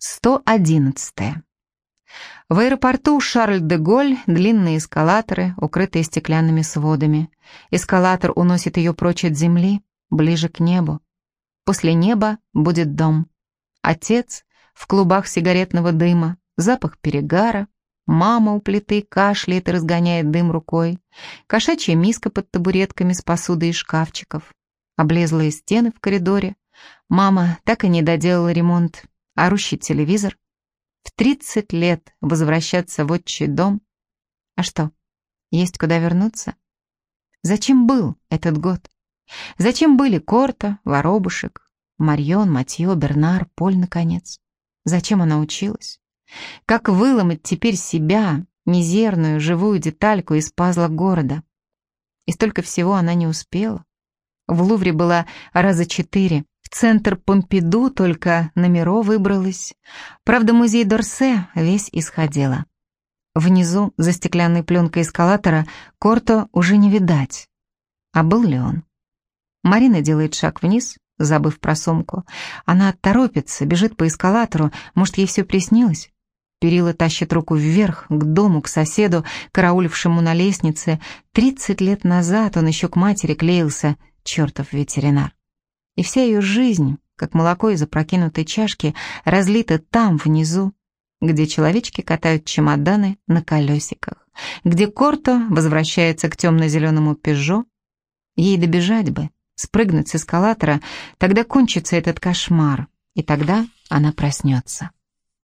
111. В аэропорту Шарль-де-Голь длинные эскалаторы, укрытые стеклянными сводами. Эскалатор уносит ее прочь от земли, ближе к небу. После неба будет дом. Отец в клубах сигаретного дыма, запах перегара, мама у плиты кашляет и разгоняет дым рукой, кошачья миска под табуретками с посудой из шкафчиков, облезлые стены в коридоре. Мама так и не доделала ремонт, орущий телевизор. В 30 лет возвращаться в отчий дом. А что, есть куда вернуться? Зачем был этот год? Зачем были Корта, Воробушек, Марьон, Матье, Бернар, Поль, наконец? Зачем она училась? Как выломать теперь себя, мизерную живую детальку из пазла города? И столько всего она не успела. В Лувре была раза четыре, центр Помпиду только на Миро выбралась. Правда, музей Дорсе весь исходила. Внизу, за стеклянной пленкой эскалатора, Корто уже не видать. А был ли он? Марина делает шаг вниз, забыв про сумку. Она торопится, бежит по эскалатору, может, ей все приснилось? Перила тащит руку вверх, к дому, к соседу, караулившему на лестнице. Тридцать лет назад он еще к матери клеился, чертов ветеринар. И вся ее жизнь, как молоко из опрокинутой чашки, разлита там, внизу, где человечки катают чемоданы на колесиках, где Корто возвращается к темно-зеленому пежо. Ей добежать бы, спрыгнуть с эскалатора, тогда кончится этот кошмар, и тогда она проснется.